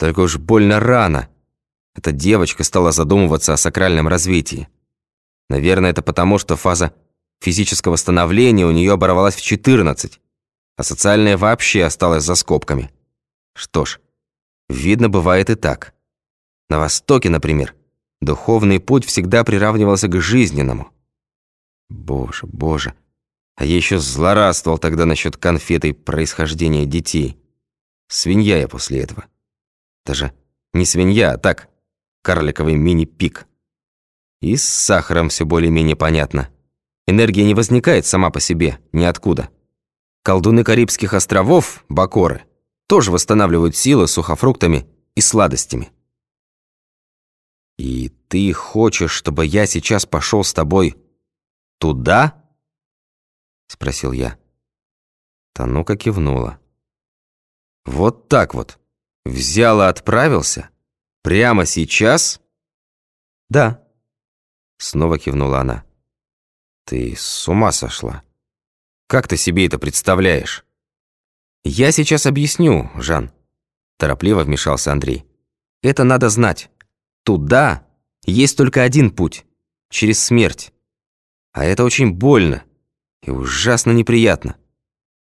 Только уж больно рано. Эта девочка стала задумываться о сакральном развитии. Наверное, это потому, что фаза физического становления у нее оборвалась в 14, а социальная вообще осталась за скобками. Что ж, видно, бывает и так. На Востоке, например, духовный путь всегда приравнивался к жизненному. Боже, боже, а я еще злорадствовал тогда насчет конфеты происхождения детей. Свинья я после этого. Даже не свинья, а так, карликовый мини-пик. И с сахаром все более-менее понятно. Энергия не возникает сама по себе, ниоткуда. Колдуны Карибских островов, бакоры, тоже восстанавливают силы сухофруктами и сладостями. «И ты хочешь, чтобы я сейчас пошел с тобой туда?» Спросил я. Танука кивнула. «Вот так вот. Взял и отправился? Прямо сейчас?» «Да», — снова кивнула она. «Ты с ума сошла. Как ты себе это представляешь?» «Я сейчас объясню, Жан», — торопливо вмешался Андрей. «Это надо знать. Туда есть только один путь — через смерть. А это очень больно и ужасно неприятно.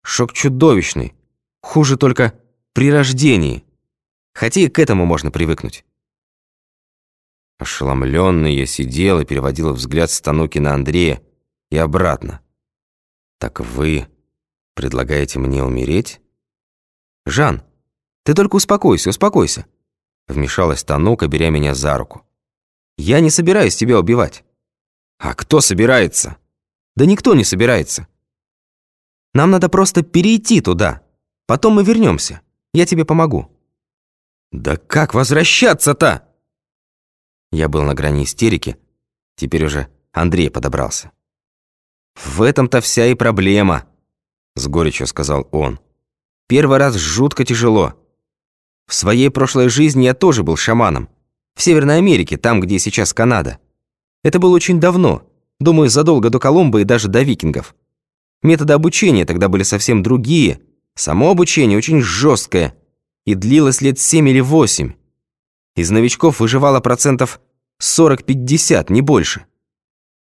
Шок чудовищный. Хуже только при рождении. Хотя и к этому можно привыкнуть. Ошеломленный я сидел и переводил взгляд с Тануки на Андрея и обратно. «Так вы предлагаете мне умереть?» «Жан, ты только успокойся, успокойся», вмешалась Танука, беря меня за руку. «Я не собираюсь тебя убивать». «А кто собирается?» «Да никто не собирается. Нам надо просто перейти туда. Потом мы вернемся. Я тебе помогу». «Да как возвращаться-то?» Я был на грани истерики. Теперь уже Андрей подобрался. «В этом-то вся и проблема», — с горечью сказал он. «Первый раз жутко тяжело. В своей прошлой жизни я тоже был шаманом. В Северной Америке, там, где сейчас Канада. Это было очень давно, думаю, задолго до Колумба и даже до викингов. Методы обучения тогда были совсем другие. Само обучение очень жесткое и длилось лет 7 или 8. Из новичков выживало процентов 40-50, не больше.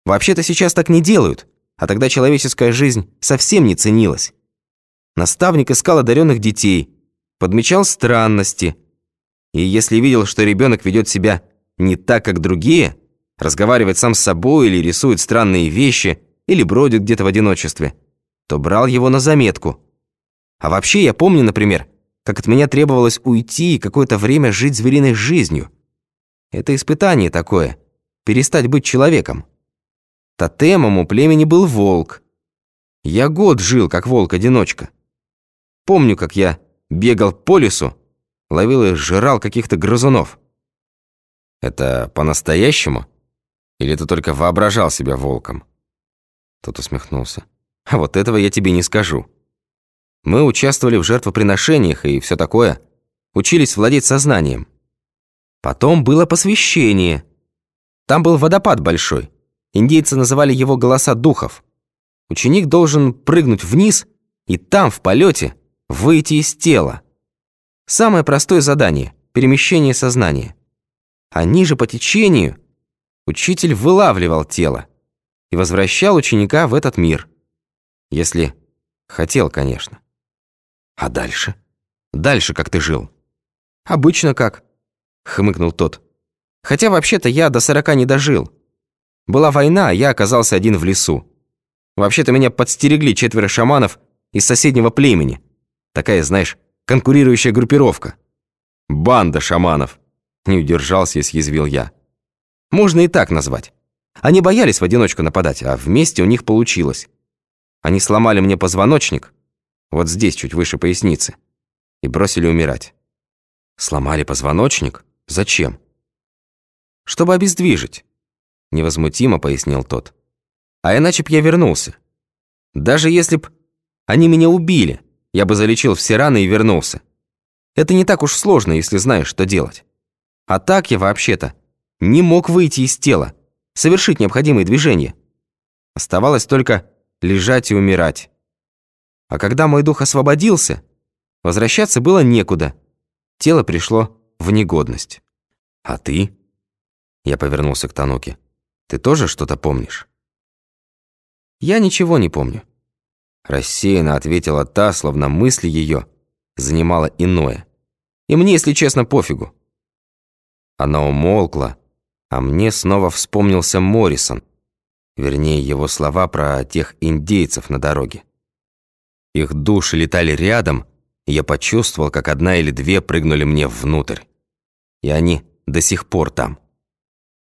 Вообще-то сейчас так не делают, а тогда человеческая жизнь совсем не ценилась. Наставник искал одаренных детей, подмечал странности. И если видел, что ребенок ведет себя не так, как другие, разговаривает сам с собой или рисует странные вещи, или бродит где-то в одиночестве, то брал его на заметку. А вообще я помню, например, как от меня требовалось уйти и какое-то время жить звериной жизнью. Это испытание такое, перестать быть человеком. Тотемом у племени был волк. Я год жил, как волк-одиночка. Помню, как я бегал по лесу, ловил и жрал каких-то грызунов. Это по-настоящему? Или ты только воображал себя волком? Тот усмехнулся. А вот этого я тебе не скажу. Мы участвовали в жертвоприношениях и все такое. Учились владеть сознанием. Потом было посвящение. Там был водопад большой. Индейцы называли его «голоса духов». Ученик должен прыгнуть вниз и там, в полете, выйти из тела. Самое простое задание – перемещение сознания. А ниже по течению учитель вылавливал тело и возвращал ученика в этот мир. Если хотел, конечно. А дальше? Дальше как ты жил? Обычно как, хмыкнул тот. Хотя вообще-то я до сорока не дожил. Была война, а я оказался один в лесу. Вообще-то меня подстерегли четверо шаманов из соседнего племени. Такая, знаешь, конкурирующая группировка. Банда шаманов. Не удержался и съязвил я. Можно и так назвать. Они боялись в одиночку нападать, а вместе у них получилось. Они сломали мне позвоночник, вот здесь, чуть выше поясницы, и бросили умирать. Сломали позвоночник? Зачем? Чтобы обездвижить, невозмутимо пояснил тот. А иначе б я вернулся. Даже если б они меня убили, я бы залечил все раны и вернулся. Это не так уж сложно, если знаешь, что делать. А так я вообще-то не мог выйти из тела, совершить необходимые движения. Оставалось только лежать и умирать. А когда мой дух освободился, возвращаться было некуда. Тело пришло в негодность. А ты? Я повернулся к Тануке. Ты тоже что-то помнишь? Я ничего не помню. Рассеянно ответила та, словно мысли ее занимала иное. И мне, если честно, пофигу. Она умолкла, а мне снова вспомнился Моррисон, вернее, его слова про тех индейцев на дороге. Их души летали рядом, и я почувствовал, как одна или две прыгнули мне внутрь. И они до сих пор там.